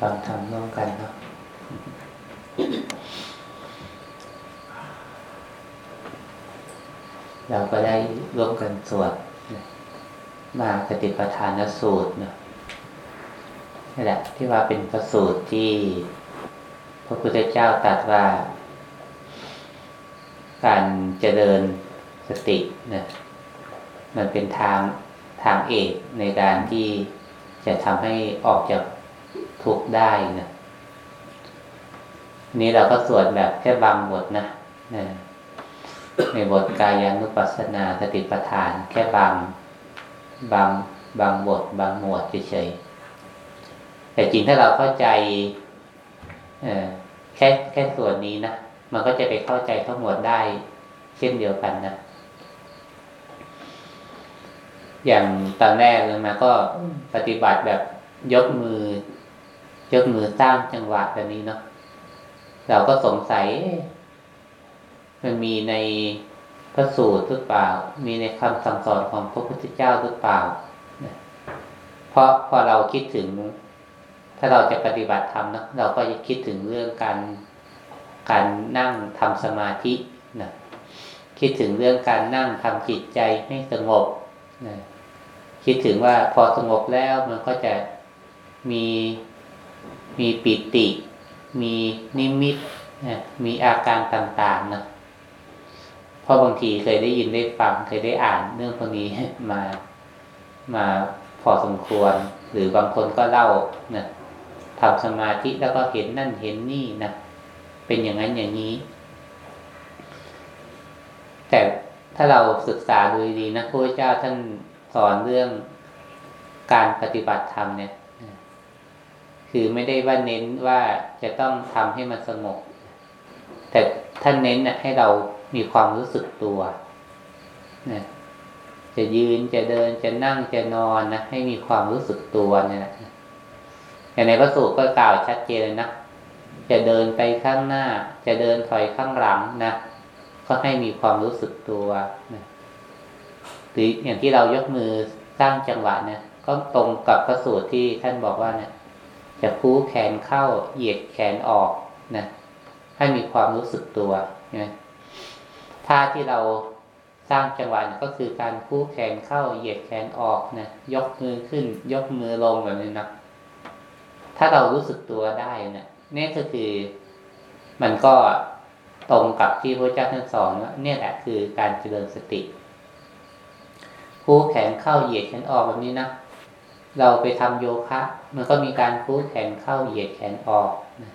ฟังธรรมร่วมกันเนาะเราก็ได้ร่วมกันสวดมาปฏิปทานสูตรเนาะนี่แหละที่ว่าเป็นพระสูตรที่พระพุทธเจ้าตรัสว่า การเจริญสตินะมันเป็นทางทางเอกในการที่จะทำให้ออกจาก ทุกข์ได้นะนี้เราก็สวดแบบแค่บางบทนะนะในบทกายานุปัสสนาสติปัฏฐาน แค่บางบางบางบท บางหมวดเฉยๆแต่จริงถ้าเราเข้าใจแค่แค่ส่วนนี้นะมันก็จะไปเข้าใจทั้งหมดได้ เช่นเดียวกันนะอย่างตอนแรกเลยมาก็ปฏิบัติแบบยกมือ ยกมือสร้างจังหวะแบบนี้เนาะเราก็สงสัย มันมีในพระสูตรหรือเปล่า มีในคำสั่งสอนของพระพุทธเจ้าหรือเปล่าเพราะพอเราคิดถึง ถ้าเราจะปฏิบัติธรรมนะเราก็จะคิดถึงเรื่องการการนั่งทำสมาธินะคิดถึงเรื่องการนั่งทำจิตใจให้สงบนะคิดถึงว่าพอสงบแล้วมันก็จะมี มีปิติ มีนิมิตนะมีอาการต่างๆนะเพราะบางทีเคยได้ยินได้ฟังเคยได้อ่านเรื่องพวกนี้มามาพอสมควร หรือบางคนก็เล่านะทำสมาธิแล้วก็เห็นนั่นเห็นนี่นะเป็นอย่างนั้นอย่างนี้ แต่ถ้าเราศึกษาดูดีนะพระเจ้าท่านสอนเรื่องการปฏิบัติธรรมเนี่ย คือไม่ได้ว่าเน้นว่าจะต้องทำให้มันสงบ แต่ท่านเน้นนะให้เรามีความรู้สึกตัวนะจะยืนจะเดินจะนั่งจะนอนนะให้มีความรู้สึกตัวเนี่ยนะอย่างในพระสูตรก็กล่าวชัดเจนเลยนะจะเดินไปข้างหน้า จะเดินถอยข้างหลังนะก็ให้มีความรู้สึกตัวนะหรืออย่างที่เรายกมือสร้างจังหวะเนี่ยก็ตรงกับพระสูตรที่ท่านบอกว่าเนี่ย จะคู่แขนเข้าเหยียดแขนออกนะให้มีความรู้สึกตัวนะท่าที่เราสร้างจังหวะก็คือการคู่แขนเข้าเหยียดแขนออกนะยกมือขึ้น ยกมือลงแบบนี้นะถ้าเรารู้สึกตัวได้เนะี่ยนี่ก็คือ มันก็ตรงกับที่พระเจ้าท่านสอนว่าเนี่ยแหละคือการเจริญสติ คู่แขนเข้าเหยียดแขนออกแบบนี้นะ เราไปทำโยคะ มันก็มีการคู่แขนเข้าเหยียดแขนออกนะ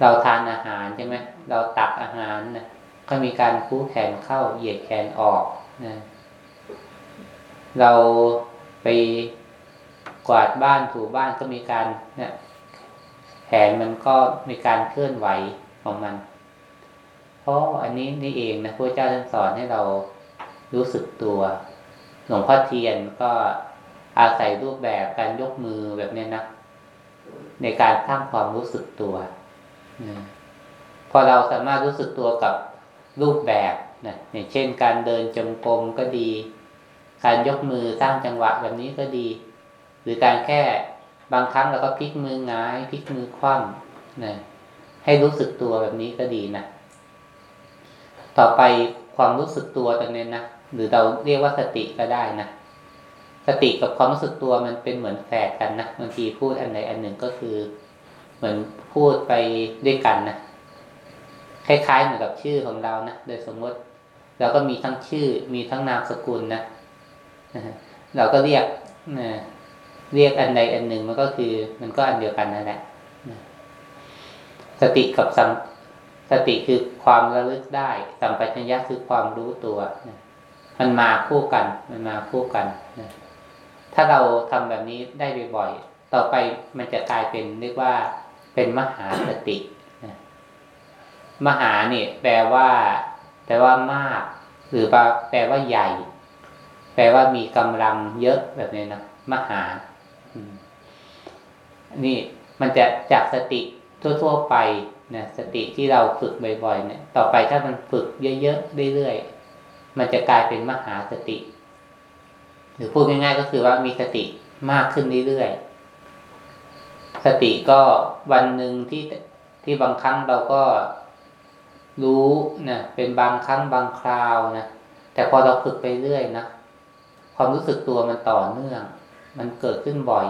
เราทานอาหารใช่ไหมเราตักอาหารนะก็มีการคู่แขนเข้าเหยียดแขนออกนะเราไปกวาดบ้านถูบ้านก็มีการเนี่ยแขนมันก็มีการเคลื่อนไหวของมัน เพราะอันนี้นี่เองนะพระเจ้าท่านสอนให้เรารู้สึกตัว หลวงพ่อเทียนก็ อาศัยรูปแบบการยกมือแบบนี้นะในการสร้างความรู้สึกตัวพอเราสามารถรู้สึกตัวกับรูปแบบนะอย่างเช่น การเดินจงกรมก็ดี การยกมือสร้างจังหวะแบบนี้ก็ดี หรือการแค่บางครั้งเราก็พลิกมือง้ายพลิกมือคว่ำนะให้รู้สึกตัวแบบนี้ก็ดีนะต่อไปความรู้สึกตัวตรงนี้นะหรือเราเรียกว่าสติก็ได้นะ สติกับความรู้สึกตัวมันเป็นเหมือนแฝดกันนะบางทีพูดอันไหนอันหนึ่งก็คือ เหมือนพูดไปด้วยกันนะคล้ายๆเหมือนกับชื่อของเรานะโดยสมมติเราก็มีทั้งชื่อ มีทั้งนามสกุลนะเราก็เรียกเรียกอันใดอันหนึ่งมันก็คือ มันก็อันเดียวกันนั่นแหละสติกับสัมสติคือความระลึกได้ สัมปชัญญะคือความรู้ตัวนะมันมาคู่กัน มันมาคู่กันนะ ถ้าเราทำแบบนี้ได้บ่อยๆ ต่อไปมันจะกลายเป็นเรียกว่าเป็นมหาสตินะมหาเนี่ยแปลว่า แปลว่ามาก หรือแปลว่าใหญ่ แปลว่ามีกำลังเยอะแบบนี้นะมหา นี่มันจะจากสติทั่วๆไปนะสติที่เราฝึกบ่อยๆ เนี่ย ต่อไปถ้ามันฝึกเยอะๆเรื่อยๆมันจะกลายเป็นมหาสติ หรือพูดง่าย ๆ ก็คือว่ามีสติมากขึ้นเรื่อยๆ สติก็วันหนึ่งที่ที่บางครั้งเราก็รู้นะเป็นบางครั้งบางคราวนะแต่พอเราฝึกไปเรื่อยนะความรู้สึกตัวมันต่อเนื่อง มันเกิดขึ้นบ่อย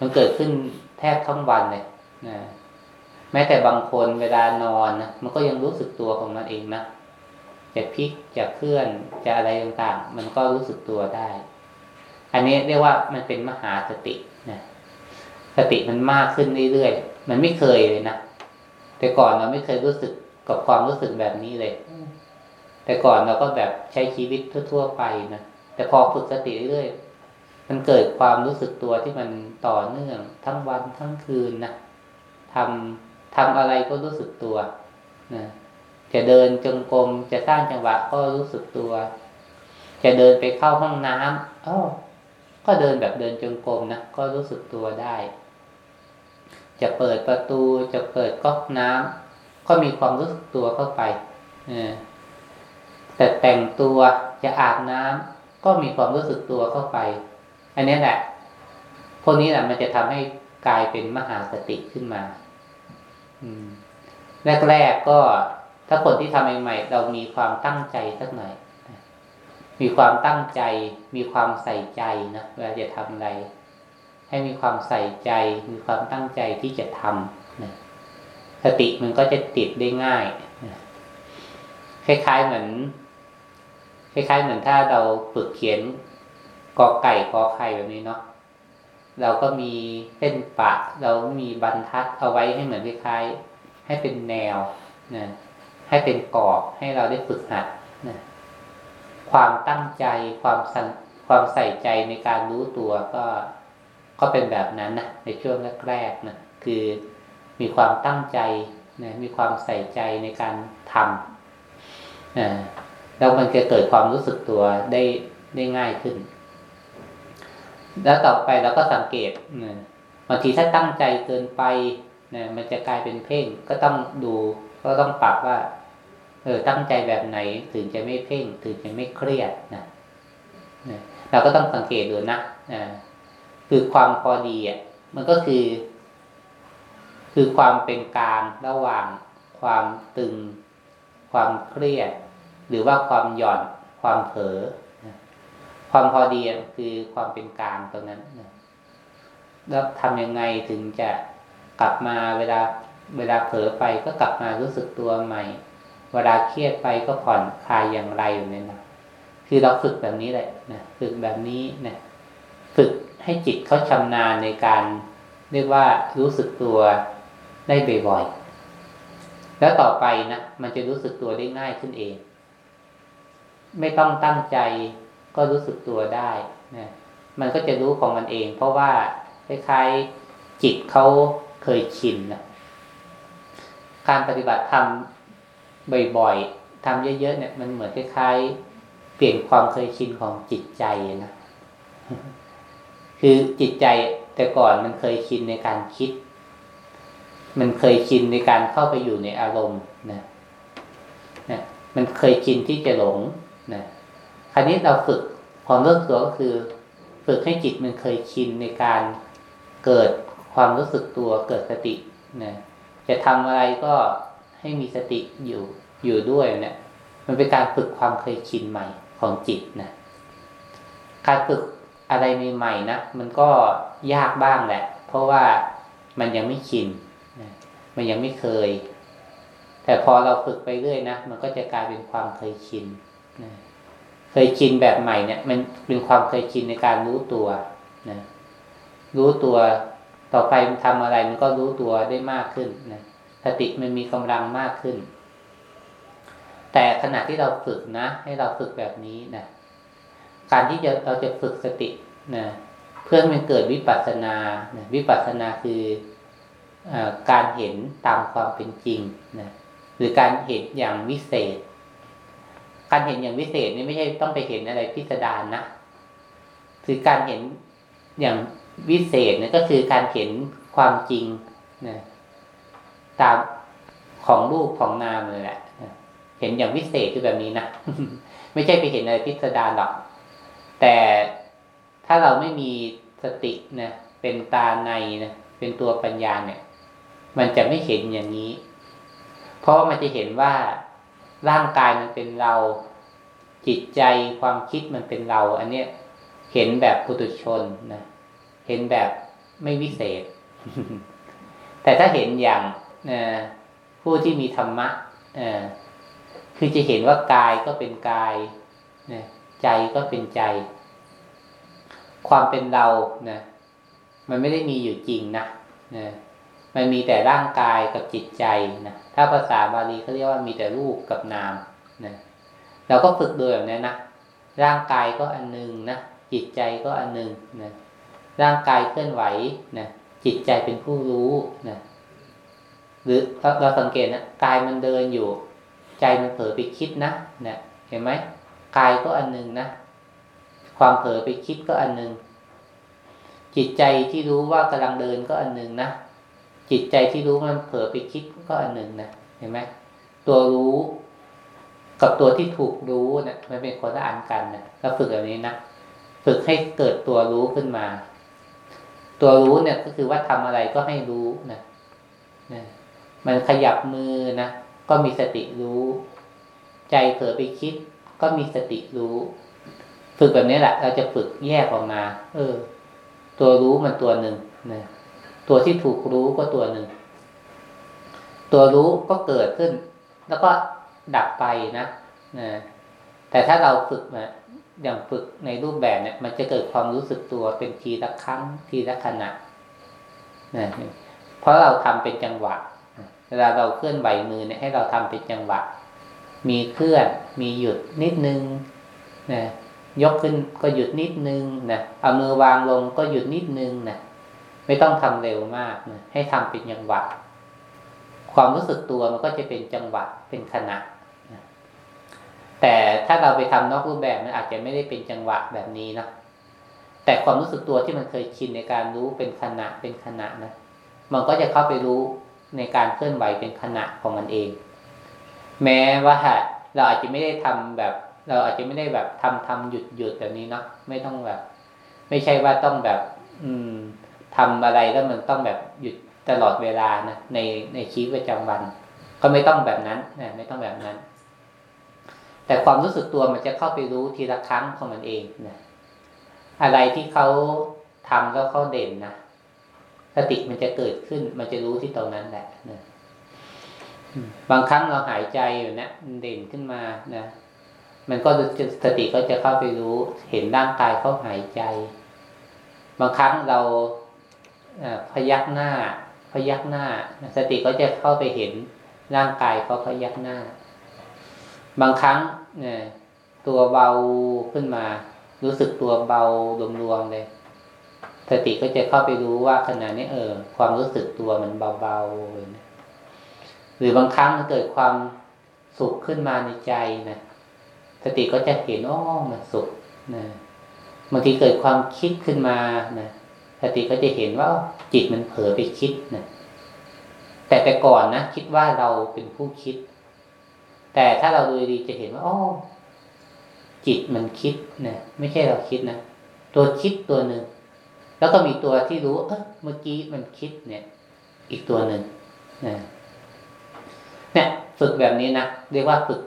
มันเกิดขึ้นแทบทั้งวันเลยนะแม้แต่บางคนเวลานอนนะมันก็ยังรู้สึกตัวของมันเองนะ จะพลิกจะเคลื่อนจะอะไรต่างๆ มันก็รู้สึกตัวได้ อันนี้เรียกว่ามันเป็นมหาสตินะสติมันมากขึ้นเรื่อยๆมันไม่เคยเลยนะแต่ก่อนเราไม่เคยรู้สึกกับความรู้สึกแบบนี้เลย แต่ก่อนเราก็แบบใช้ชีวิตทั่ว ๆ ไปนะแต่พอฝึกสติเรื่อยๆมันเกิดความรู้สึกตัวที่มันต่อเนื่องทั้งวันทั้งคืนนะทำทำอะไรก็รู้สึกตัวนะ จะเดินจงกรมจะสร้างจังหวะก็รู้สึกตัว จะเดินไปเข้าห้องน้ำอ๋อก็เดินแบบเดินจงกรมนะก็รู้สึกตัวได้ จะเปิดประตูจะเปิดก๊อกน้ำก็มีความรู้สึกตัวเข้าไปแต่แต่งตัวจะอาบน้ำก็มีความรู้สึกตัวเข้าไป อันนี้แหละพวกนี้แหละมันจะทำให้กลายเป็นมหาสติขึ้นมาอืมแรกๆก็ ถ้าคนที่ทำใหม่ๆเรามีความตั้งใจสักหน่อยมีความตั้งใจ มีความใส่ใจนะเวลาจะทำอะไร ให้มีความใส่ใจ มีความตั้งใจที่จะทำนะสติมันก็จะติดได้ง่ายนะคล้ายๆเหมือน คล้าย ๆ เหมือนถ้าเราฝึกเขียนกอไก่กอไข่แบบนี้เนาะเราก็มีเส้นปะ เรามีบรรทัดเอาไว้ให้เหมือนคล้ายๆให้เป็นแนวนะ ให้เป็นกรอบให้เราได้ฝึกหัดนะความตั้งใจความสันความใส่ใจในการรู้ตัวก็ก็เป็นแบบนั้นนะในช่วงแรกๆนะคือมีความตั้งใจนะมีความใส่ใจในการทำนะแล้วมันจะเกิดความรู้สึกตัวได้ได้ง่ายขึ้น แล้วต่อไปเราก็สังเกตนะบางทีถ้าตั้งใจเกินไปนะมันจะกลายเป็นเพ่งก็ต้องดู ก็ต้องปรับว่า เออตั้งใจแบบไหนถึงจะไม่เพ่ง ถึงจะไม่เครียดนะเราก็ต้องสังเกตดูนะนะคือความพอดีอะมันก็คือ คือความเป็นกลางระหว่างความตึง ความเครียด หรือว่าความหย่อนความเผลอความพอดีคือความเป็นกลางตรงนั้นแล้วทำยังไงถึงจะกลับมาเวลา เวลาเผลอไปก็กลับมารู้สึกตัวใหม่ เวลาเครียดไปก็ผ่อนคลายอย่างไรอยู่เนี่ยนะคือเราฝึกแบบนี้แหละนะฝึกแบบนี้นะฝึกให้จิตเขาชำนาญในการเรียกว่ารู้สึกตัวได้บ่อยๆแล้วต่อไปนะมันจะรู้สึกตัวได้ง่ายขึ้นเอง ไม่ต้องตั้งใจก็รู้สึกตัวได้นะมันก็จะรู้ของมันเอง เพราะว่าคล้ายๆจิตเขาเคยชินนะ การปฏิบัติธรรมบ่อยๆทำเยอะๆเนี่ย มันเหมือนคล้ายๆ เปลี่ยนความเคยชินของจิตใจนะคือจิตใจแต่ก่อนมันเคยชินในการคิด มันเคยชินในการเข้าไปอยู่ในอารมณ์นะนะมันเคยชินที่จะหลงนะคราวนี้เราฝึกความเลิกตัวก็คือ ฝึกให้จิตมันเคยชินในการเกิดความรู้สึกตัวเกิดสตินะ จะทำอะไรก็ให้มีสติอยู่อยู่ด้วยเนี่ย มันเป็นการฝึกความเคยชินใหม่ของจิตนะการฝึกอะไรใหม่ๆนะมันก็ยากบ้างแหละ เพราะว่ามันยังไม่ชินนะมันยังไม่เคย แต่พอเราฝึกไปเรื่อยนะมันก็จะกลายเป็นความเคยชินนะเคยชินแบบใหม่เนี่ย มันเป็นความเคยชินในการรู้ตัวนะรู้ตัว ต่อไปมันทำอะไรมันก็รู้ตัวได้มากขึ้นนะสติมันมีกำลังมากขึ้น แต่ขณะที่เราฝึกนะ ให้เราฝึกแบบนี้นะการที่จะเราจะฝึกสตินะเพื่อมันเกิดวิปัสสนานะวิปัสสนาคืออการเห็นตามความเป็นจริงนะหรือการเห็นอย่างวิเศษ การเห็นอย่างวิเศษนี่ไม่ใช่ต้องไปเห็นอะไรพิสดารนะคือการเห็นอย่าง วิเศษเนี่ยก็คือการเห็นความจริงนะตามของรูปของนามเลยแหละเห็นอย่างวิเศษคือแบบนี้นะไม่ใช่ไปเห็นอะไรพิสดารหรอก แต่ถ้าเราไม่มีสตินะเป็นตาในนะเป็นตัวปัญญาเนี่ย มันจะไม่เห็นอย่างนี้ เพราะมันจะเห็นว่าร่างกายมันเป็นเราจิตใจความคิดมันเป็นเรา อันเนี้ยเห็นแบบปุถุชนนะ เห็นแบบไม่วิเศษ แต่ถ้าเห็นอย่างผู้ที่มีธรรมะคือจะเห็นว่ากายก็เป็นกายใจก็เป็นใจ ความเป็นเรานะมันไม่ได้มีอยู่จริงนะนะมันมีแต่ร่างกายกับจิตใจนะถ้าภาษาบาลีเขาเรียกว่ามีแต่รูปกับนามนะเราก็ฝึกโดยแบบนี้นะร่างกายก็อันหนึ่งนะจิตใจก็อันหนึ่งนะ ร่างกายเคลื่อนไหวนะจิตใจเป็นผู้รู้นะหรือเราสังเกตนะกายมันเดินอยู่ ใจมันเผลอไปคิดนะนะเห็นไหมกายก็อันหนึ่งนะความเผลอไปคิดก็อันหนึ่งจิตใจที่รู้ว่ากำลังเดินก็อันหนึ่งนะจิตใจที่รู้มันเผลอไปคิดก็อันหนึ่งนะเห็นไหมตัวรู้กับตัวที่ถูกรู้เนะี่ยมันเป็นคนละอันกันนะเราฝึกแบบนี้นะฝึกให้เกิดตัวรู้ขึ้นมา ตัวรู้เนี่ยก็คือว่าทำอะไรก็ให้รู้นะนะมันขยับมือนะก็มีสติรู้ ใจเผลอไปคิด ก็มีสติรู้ ฝึกแบบนี้แหละเราจะฝึกแยกออกมา เออ ตัวรู้มันตัวหนึ่งนะตัวที่ถูกรู้ก็ตัวหนึ่ง ตัวรู้ก็เกิดขึ้น แล้วก็ดับไปนะนะแต่ถ้าเราฝึกมา อย่างฝึกในรูปแบบเนี่ย มันจะเกิดความรู้สึกตัวเป็นทีละครั้งทีละขณะนะเพราะเราทำเป็นจังหวะเวลาเราเคลื่อนไหวมือเนี่ยให้เราทำเป็นจังหวะ มีเคลื่อนมีหยุดนิดนึงนะยกขึ้นก็หยุดนิดนึงนะเอามือวางลงก็หยุดนิดนึงนะไม่ต้องทำเร็วมากนะให้ทำเป็นจังหวะ ความรู้สึกตัวมันก็จะเป็นจังหวะเป็นขณะ แต่ถ้าเราไปทำนอกรูปแบบมันอาจจะไม่ได้เป็นจังหวะแบบนี้นะแต่ความรู้สึกตัวที่มันเคยชินในการรู้เป็นขณะเป็นขณะนะมันก็จะเข้าไปรู้ในการเคลื่อนไหวเป็นขณะของมันเอง แม้ว่าเราอาจจะไม่ได้ทำแบบ เราอาจจะไม่ได้แบบทำทำหยุดหยุดแบบนี้เนาะไม่ต้องแบบ ไม่ใช่ว่าต้องแบบ อืมทำอะไรแล้วมันต้องแบบหยุดตลอดเวลานะในในชีวิตประจำวัน ก็ไม่ต้องแบบนั้นนะไม่ต้องแบบนั้น แต่ความรู้สึกตัวมันจะเข้าไปรู้ทีละครั้งของมันเองนะอะไรที่เขาทำแล้วเขาเด่นนะสติมันจะเกิดขึ้น มันจะรู้ที่ตรงนั้นแหละนะบางครั้งเราหายใจอยู่นะมันเด่นขึ้นมานะมันก็สติก็จะเข้าไปรู้เห็นร่างกายเขาหายใจ บางครั้งเราพยักหน้า พยักหน้า สติก็จะเข้าไปเห็นร่างกายเขาพยักหน้า บางครั้งเนี่ยตัวเบาขึ้นมา รู้สึกตัวเบารวมๆเลยสติก็จะเข้าไปรู้ว่าขณะนี้เออ ความรู้สึกตัวมันเบาๆหรือบางครั้งมันเกิดความสุขขึ้นมาในใจนะสติก็จะเห็นอ้อมันสุขนะบางทีเกิดความคิดขึ้นมานะสติก็จะเห็นว่าจิตมันเผลอไปคิดนะแต่แต่ก่อนนะคิดว่าเราเป็นผู้คิด แต่ถ้าเราดูดีจะเห็นว่าอ๋อจิตมันคิดนะไม่ใช่เราคิดนะตัวคิดตัวหนึ่งแล้วก็มีตัวที่รู้ เออเมื่อกี้มันคิดเนี่ย อีกตัวหนึ่งนะเนี่ยฝึกแบบนี้นะเรียกว่าฝึก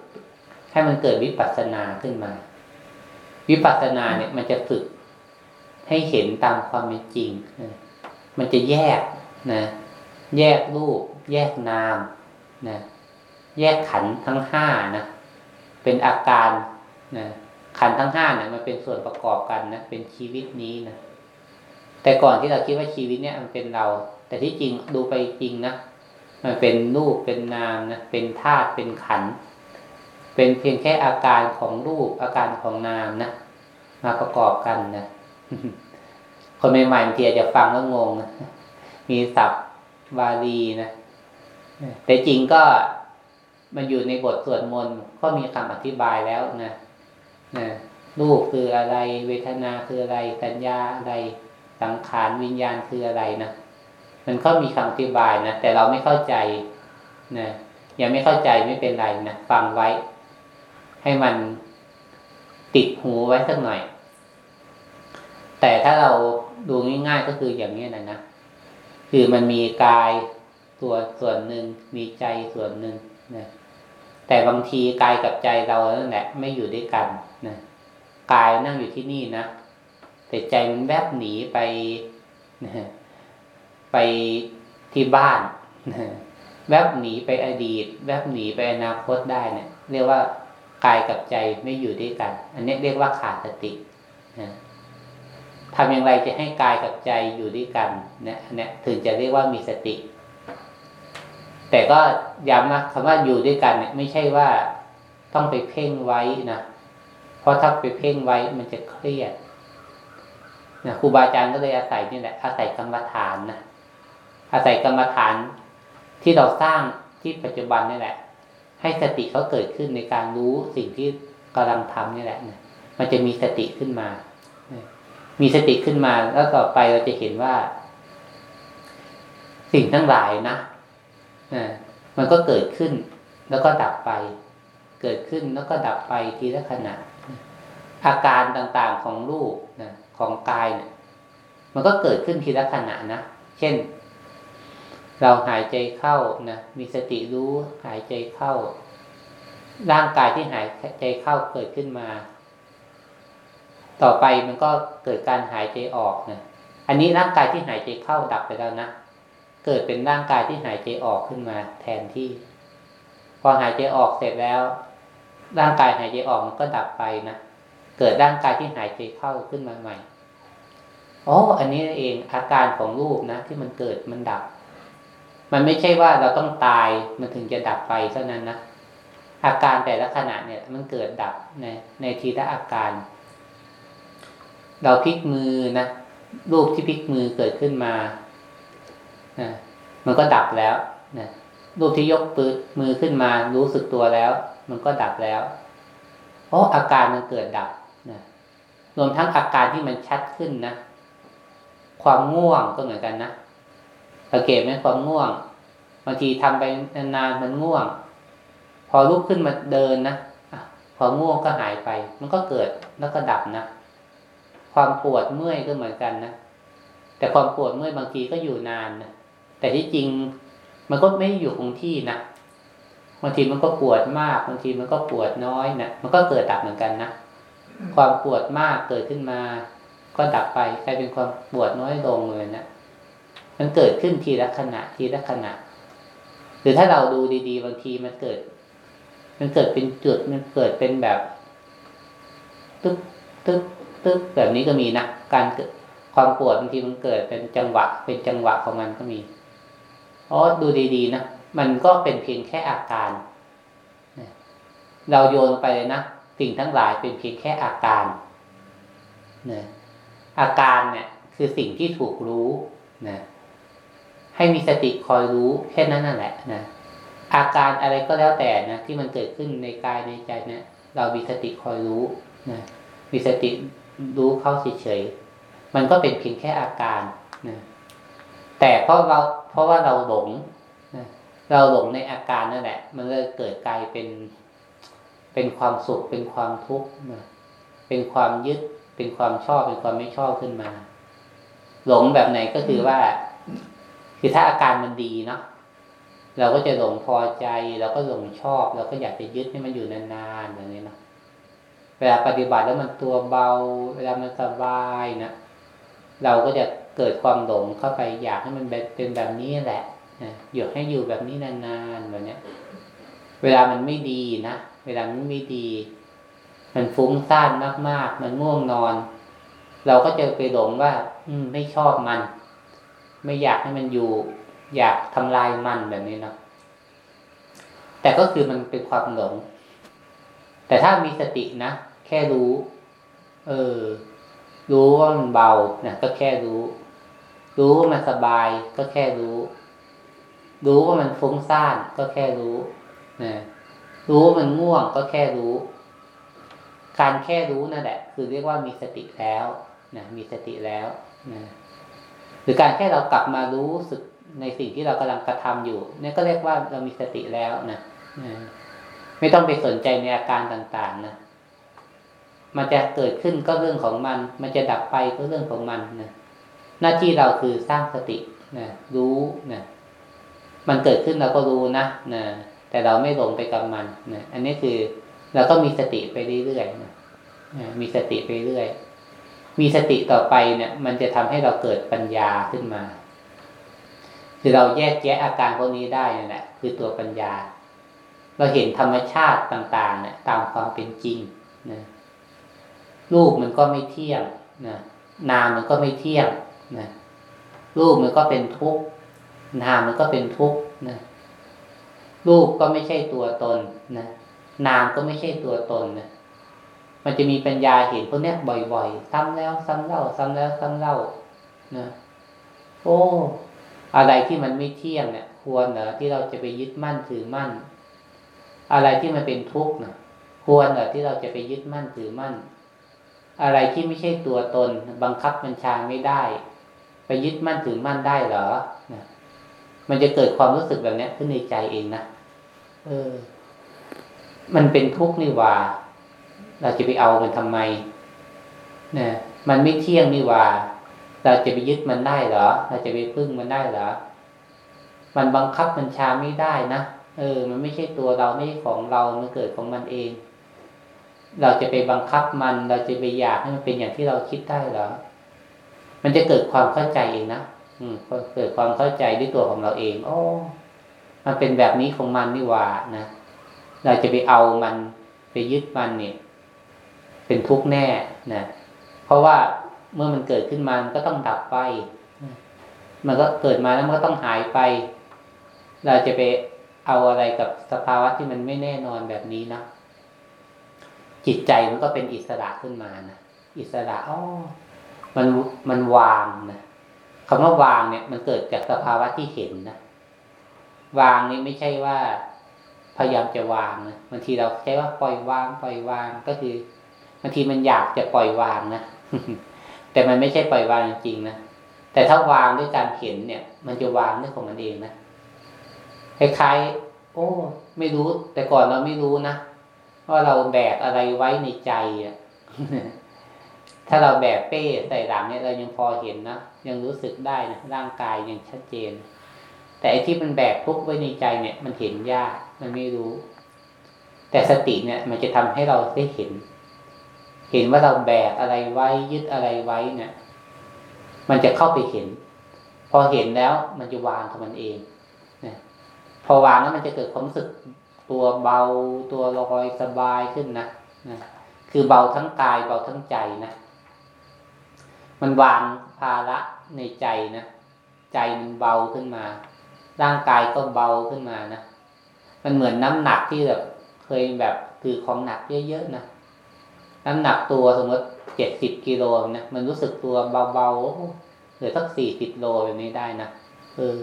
ให้มันเกิดวิปัสสนาขึ้นมา วิปัสสนาเนี่ย มันจะฝึกให้เห็นตามความเป็นจริงมันจะแยกนะแยกรูป แยกนามนะ แยกขันทั้งห้านะเป็นอาการนะขันทั้งห้าเนี่ยมันเป็นส่วนประกอบกันนะเป็นชีวิตนี้นะแต่ก่อนที่เราคิดว่าชีวิตเนี่ยมันเป็นเรา แต่ที่จริงดูไปจริงนะมันเป็นรูปเป็นนามนะเป็นธาตุเป็นขัน เป็นเพียงแค่อาการของรูปอาการของนามนะมาประกอบกันนะคนใหม่ๆบางทีอาจจะฟังแล้วงงมีศัพท์บาลีนะแต่จริงก็ มันอยู่ในบทสวดมนต์ก็มีคำอธิบายแล้วนะนะรูปคืออะไร เวทนาคืออะไร สัญญาอะไร สังขารวิญญาณคืออะไรนะมันก็มีคำอธิบายนะแต่เราไม่เข้าใจนะยังไม่เข้าใจไม่เป็นไรนะฟังไว้ ให้มันติดหูไว้สักหน่อย แต่ถ้าเราดูง่ายๆก็คืออย่างนี้นะนะคือมันมีกายตัวส่วนหนึ่งมีใจส่วนหนึ่ง นะแต่บางทีกายกับใจเรานั่นแหละไม่อยู่ด้วยกันนะกายนั่งอยู่ที่นี่นะแต่ใจมันแวบหนีไปนะไปที่บ้านนะแวบหนีไปอดีต แวบหนีไปอนาคตได้เนะี่ย เรียกว่ากายกับใจไม่อยู่ด้วยกัน อันนี้เรียกว่าขาดสตินะทำอย่างไรจะให้กายกับใจอยู่ด้วยกันเนี่ยเนี่ยถึงจะเรียกว่ามีสติ แต่ก็ย้ำนะคำว่าอยู่ด้วยกันเนี่ย ไม่ใช่ว่าต้องไปเพ่งไว้นะเพราะถ้าไปเพ่งไว้มันจะเครียดนะครูบาอาจารย์ก็เลยอาศัยนี่แหละ อาศัยกรรมฐานนะอาศัยกรรมฐานที่เราสร้างที่ปัจจุบันนี่แหละ ให้สติเขาเกิดขึ้นในการรู้สิ่งที่กำลังทำนี่แหละนะมันจะมีสติขึ้นมา มีสติขึ้นมาแล้วต่อไปเราจะเห็นว่า สิ่งทั้งหลายนะ มันก็เกิดขึ้นแล้วก็ดับไป เกิดขึ้นแล้วก็ดับไปทีละขณะ อาการต่างๆของรูปนะของกายเนี่ย มันก็เกิดขึ้นทีละขณะนะ เช่น เราหายใจเข้านะ มีสติรู้หายใจเข้า ร่างกายที่หายใจเข้าเกิดขึ้นมา ต่อไปมันก็เกิดการหายใจออกนะ อันนี้ร่างกายที่หายใจเข้าดับไปแล้วนะ เกิดเป็นร่างกายที่หายใจออกขึ้นมาแทนที่ พอหายใจออกเสร็จแล้ว ร่างกายหายใจออกมันก็ดับไปนะเกิดร่างกายที่หายใจเข้าขึ้นมาใหม่อ๋ออันนี้เองอาการของรูปนะที่มันเกิดมันดับ มันไม่ใช่ว่าเราต้องตายมันถึงจะดับไปเท่านั้นนะอาการแต่ละขณะเนี่ย มันเกิดดับในในทีละอาการ เราพลิกมือนะรูปที่พลิกมือเกิดขึ้นมา นะมันก็ดับแล้วนะรูปที่ยกปืนมือขึ้นมารู้สึกตัวแล้ว มันก็ดับแล้วเพราะอาการมันเกิดดับนะรวมทั้งอาการที่มันชัดขึ้นนะความง่วงก็เหมือนกันนะสังเกตไหมความง่วงบางทีทำไปนานๆมันง่วง พอลุกขึ้นมาเดินนะพอง่วงก็หายไป มันก็เกิดแล้วก็ดับนะความปวดเมื่อยก็เหมือนกันนะแต่ความปวดเมื่อยบางทีก็อยู่นานนะ แต่ที่จริงมันก็ไม่อยู่คงที่นะบางทีมันก็ปวดมากบางทีมันก็ปวดน้อยนะมันก็เกิดดับเหมือนกันนะความปวดมากเกิดขึ้นมา ก็ดับไปกลายเป็นความปวดน้อยลงเลยนะมันเกิดขึ้นทีละขณะทีละขณะ หรือถ้าเราดูดี ๆ บางทีมันเกิด มันเกิดเป็นจุดมันเกิดเป็นแบบตึ๊กตึ๊กตึ๊บแบบนี้ก็มีนะการเกิดความปวดบางทีมันเกิดเป็นจังหวะ เป็นจังหวะของมันก็มี อ๋อดูดีๆนะมันก็เป็นเพียงแค่อาการ เราโยนไปเลยนะสิ่งทั้งหลายเป็นเพียงแค่อาการนะอาการเนี่ยคือสิ่งที่ถูกรู้นะให้มีสติคอยรู้แค่นั้นนั่นแหละนะอาการอะไรก็แล้วแต่นะที่มันเกิดขึ้นในกายในใจเนะี่ยเรามีสติคอยรู้นะมีสติรู้เข้าเฉยๆมันก็เป็นเพียงแค่อาการนะ แต่เพราะเราเพราะว่าเราหลงเราหลงในอาการนั่นแหละ มันเลยเกิดกลายเป็นเป็นความสุขเป็นความทุกข์เป็นความยึดเป็นความชอบเป็นความไม่ชอบขึ้นมา หลงแบบไหนก็คือว่า คือถ้าอาการมันดีเนาะเราก็จะหลงพอใจเราก็หลงชอบ เราก็อยากจะยึดให้มันอยู่นานๆอย่างนี้เนาะเวลาปฏิบัติแล้วมันตัวเบา เวลามันสบายนะเราก็จะ เกิดความหลงเข้าไปอยากให้มันเป็นแบบนี้แหละนะอยากให้อยู่แบบนี้นานๆแบบนี้ย เวลามันไม่ดีนะเวลามันไม่ดี มันฟุ้งซ่านมากๆ มันง่วงนอน เราก็จะไปหลงว่า อืมไม่ชอบมัน ไม่อยากให้มันอยู่ อยากทำลายมันแบบนี้เนาะแต่ก็คือมันเป็นความหลง แต่ถ้ามีสตินะแค่รู้ เออ รู้ว่ามันเบานะก็แค่รู้ รู้ว่ามันสบายก็แค่รู้ รู้ว่ามันฟุ้งซ่านก็แค่รู้นะรู้ว่ามันง่วงก็แค่รู้ การแค่รู้นั่นแหละ คือเรียกว่ามีสติแล้วนะมีสติแล้วนะหรือการแค่เรากลับมารู้สึกในสิ่งที่เรากำลังกระทำอยู่นี่ก็เรียกว่าเรามีสติแล้วนะนะไม่ต้องไปสนใจในอาการต่าง ๆนะมันจะเกิดขึ้นก็เรื่องของมัน มันจะดับไปก็เรื่องของมันนะ หน้าที่เราคือสร้างสตินะรู้นะมันเกิดขึ้นเราก็รู้นะนะแต่เราไม่หลงไปกับมันนะอันนี้คือเราก็มีสติไปเรื่อยๆนะมีสติไปเรื่อย มีสติต่อไปเนี่ย มันจะทำให้เราเกิดปัญญาขึ้นมา คือเราแยกแยะอาการพวกนี้ได้นี่แหละคือตัวปัญญา เราเห็นธรรมชาติต่าง ๆ เนี่ย ตามความเป็นจริงนะรูปมันก็ไม่เที่ยงนะนามมันก็ไม่เที่ยง นะรูปมันก็เป็นทุกข์นามมันก็เป็นทุกข์นะรูปก็ไม่ใช่ตัวตนนะนามก็ไม่ใช่ตัวตนนะมันจะมีปัญญาเห็นพวกนี้บ่อยๆ ซ้ำแล้ว ซ้ำเล่า ซ้ำแล้วซ้ำเล่านะโอ้ อะไรที่มันไม่เที่ยงเนี่ย ควรเหรอที่เราจะไปยึดมั่นถือมั่น อะไรที่มันเป็นทุกข์นะควรเหรอที่เราจะไปยึดมั่นถือมั่น อะไรที่ไม่ใช่ตัวตน บังคับบัญชาไม่ได้ ไปยึดมั่นถือมั่นได้เหรอนะมันจะเกิดความรู้สึกแบบนี้ขึ้นในใจเองนะเออ มันเป็นทุกข์นี่ว่า เราจะไปเอามันทำไมนะมันไม่เที่ยงนี่ว่า เราจะไปยึดมันได้เหรอ เราจะไปพึ่งมันได้เหรอ มันบังคับบัญชาไม่ได้นะเออ มันไม่ใช่ตัวเราไม่ใช่ของเรา มันเกิดของมันเอง เราจะไปบังคับมัน เราจะไปอยากให้มันเป็นอย่างที่เราคิดได้เหรอ มันจะเกิดความเข้าใจเองนะอืมเกิดความเข้าใจด้วยตัวของเราเอง โอ้มันเป็นแบบนี้ของมันนี่หว่านะเราจะไปเอามันไปยึดมันเนี่ย เป็นทุกข์แน่นะเพราะว่าเมื่อมันเกิดขึ้นมามันก็ต้องดับไป มันก็เกิดมาแล้วมันก็ต้องหายไป เราจะไปเอาอะไรกับสภาวะที่มันไม่แน่นอนแบบนี้นะจิตใจมันก็เป็นอิสระขึ้นมานะอิสระอ๋อ มันมันวางนะคำว่าวางเนี่ย มันเกิดจากสภาวะที่เห็นนะวางนี่ไม่ใช่ว่า พยายามจะวางนะบางทีเราใช้ว่าปล่อยวาง ปล่อยวางก็คือบางทีมันอยากจะปล่อยวางนะแต่มันไม่ใช่ปล่อยวางจริงๆนะแต่ถ้าวางด้วยการเห็นเนี่ย มันจะวางด้วยของมันเองนะคล้ายๆโอ้ ไม่รู้ แต่ก่อนเราไม่รู้นะว่าเราแบกอะไรไว้ในใจอะ ถ้าเราแบกเป้ใส่หลังเนี่ยเรายังพอเห็นนะยังรู้สึกได้นะร่างกายยังชัดเจน แต่ไอ้ที่มันแบกทุกไว้ในใจเนี่ย มันเห็นยากมันไม่รู้ แต่สติเนี่ย มันจะทำให้เราได้เห็น เห็นว่าเราแบกอะไรไว้ยึดอะไรไว้เนี่ย มันจะเข้าไปเห็น พอเห็นแล้วมันจะวางของมันเองนะพอวางแล้วมันจะเกิดความรู้สึกตัวเบาตัวลอยสบายขึ้นนะนะคือเบาทั้งกายเบาทั้งใจนะ มันวางภาระในใจนะใจมันเบาขึ้นมา ร่างกายก็เบาขึ้นมานะมันเหมือนน้ำหนักที่แบบเคยแบบคือของหนักเยอะๆนะน้ำหนักตัวสมมติเจ็ดสิบกิโลนะมันรู้สึกตัวเบาๆเหลือสักสี่สิบโลแบบนี้ได้นะเออ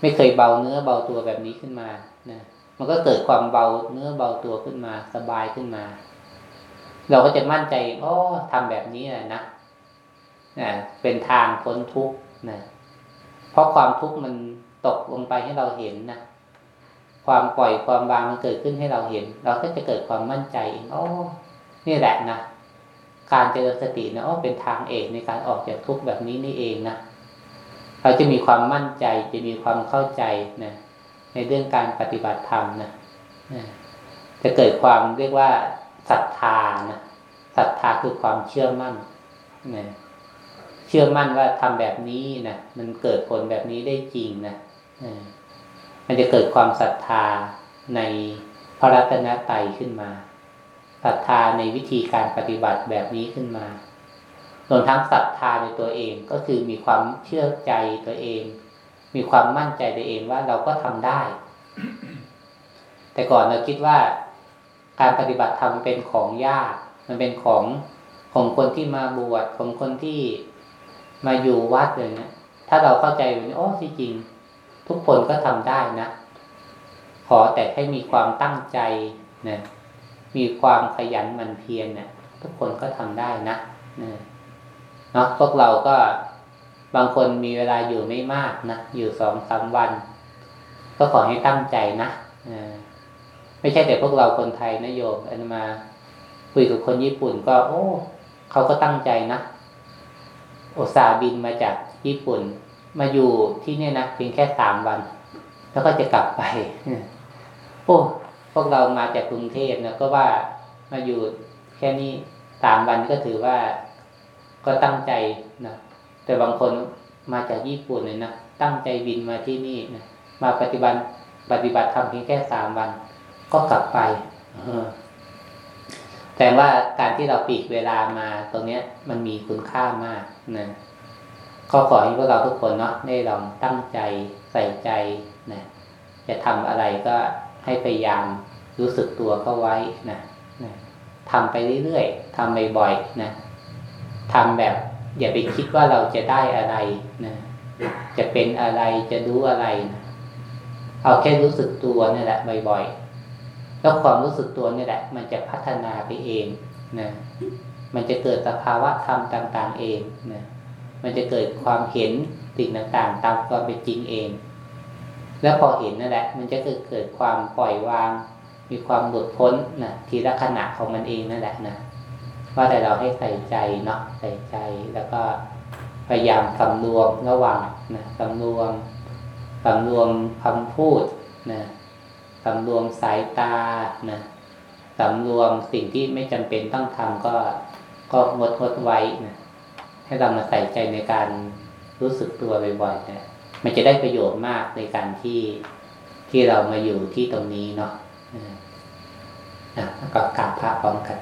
ไม่เคยเบาเนื้อเบาตัวแบบนี้ขึ้นมานะมันก็เกิดความเบาเนื้อเบาตัวขึ้นมา สบายขึ้นมา เราก็จะมั่นใจอ๋อทำแบบนี้แหละนะ นะเป็นทางพ้นทุกข์นะเพราะความทุกข์มันตกลงไปให้เราเห็นนะความปล่อยความวางมันเกิดขึ้นให้เราเห็น เราก็จะเกิดความมั่นใจเองอ๋อนี่แหละนะการเจริญสตินะอ๋อเป็นทางเอกในการออกจากทุกข์แบบนี้นี่เองนะเราจะมีความมั่นใจจะมีความเข้าใจนะในเรื่องการปฏิบัติธรรมนะจะเกิดความเรียกว่าศรัทธานะศรัทธาคือความเชื่อมั่นนะ เชื่อมั่นว่าทำแบบนี้นะมันเกิดผลแบบนี้ได้จริงนะมันจะเกิดความศรัทธาในพระรัตนตรัยขึ้นมาศรัทธาในวิธีการปฏิบัติแบบนี้ขึ้นมารวมทั้งศรัทธาในตัวเองก็คือมีความเชื่อใจตัวเอง มีความมั่นใจตัวเองว่าเราก็ทำได้ แต่ก่อนเราคิดว่าการปฏิบัติธรรมเป็นของยาก มันเป็นของของคนที่มาบวชของคนที่ มาอยู่วัดเลยเนะถ้าเราเข้าใจแบบนี้โอ้ที่จริง ทุกคนก็ทำได้นะ ขอแต่ให้มีความตั้งใจนะมีความขยันหมั่นเพียรเนะี่ย ทุกคนก็ทำได้นะเนาะพวกเราก็บางคนมีเวลาอยู่ไม่มากนะอยู่สองสามวัน ก็ขอให้ตั้งใจนะไม่ใช่แต่พวกเราคนไทยนะโยมอันมา คุยกับคนญี่ปุ่นก็ โอ้ เขาก็ตั้งใจนะ อุตส่าห์บินมาจากญี่ปุ่น มาอยู่ที่เนี่ยนะเพียงแค่สามวัน แล้วก็จะกลับไปโอ้พวกเรามาจากกรุงเทพนะก็ว่ามาอยู่แค่นี้สามวันก็ถือว่าก็ตั้งใจนะแต่บางคนมาจากญี่ปุ่นเลยนะตั้งใจบินมาที่นี่นะมาปฏิบัติปฏิบัติทำเพียงแค่สามวัน ก็กลับไป แต่ว่าการที่เราปีกเวลามาตรงเนี้ยมันมีคุณค่ามากนะก็ขอให้พวกเราทุกคนเนาะได้ลองตั้งใจใส่ใจนะจะทำอะไรก็ให้พยายามรู้สึกตัวเข้าไว้นะนะทำไปเรื่อยๆทำบ่อยๆนะทำแบบอย่าไปคิดว่าเราจะได้อะไรนะจะเป็นอะไรจะรู้อะไรนะเอาแค่รู้สึกตัวนี่แหละบ่อยๆ แล้วความรู้สึกตัวนี่แหละ มันจะพัฒนาไปเองนะมันจะเกิดสภาวะธรรมต่างๆเองนะมันจะเกิดความเห็นสิ่งต่างๆ ตามความเป็นจริงเอง แล้วพอเห็นนั่นแหละ มันจะเกิดเกิดความปล่อยวาง มีความหลุดพ้นนะทีละขณะของมันเองนั่นแหละนะว่าแต่เราให้ใส่ใจเนาะใส่ใจแล้วก็พยายามสำรวมระวังนะสำรวมสำรวมคำพูดนะ สำรวมสายตานะสำรวมสิ่งที่ไม่จำเป็นต้องทำก็ก็งดงดไว้นะให้เรามาใส่ใจในการรู้สึกตัวบ่อยๆนะมันจะได้ประโยชน์มากในการที่ที่เรามาอยู่ที่ตรงนี้เนาะนะก็กราบพระพร้อมกัน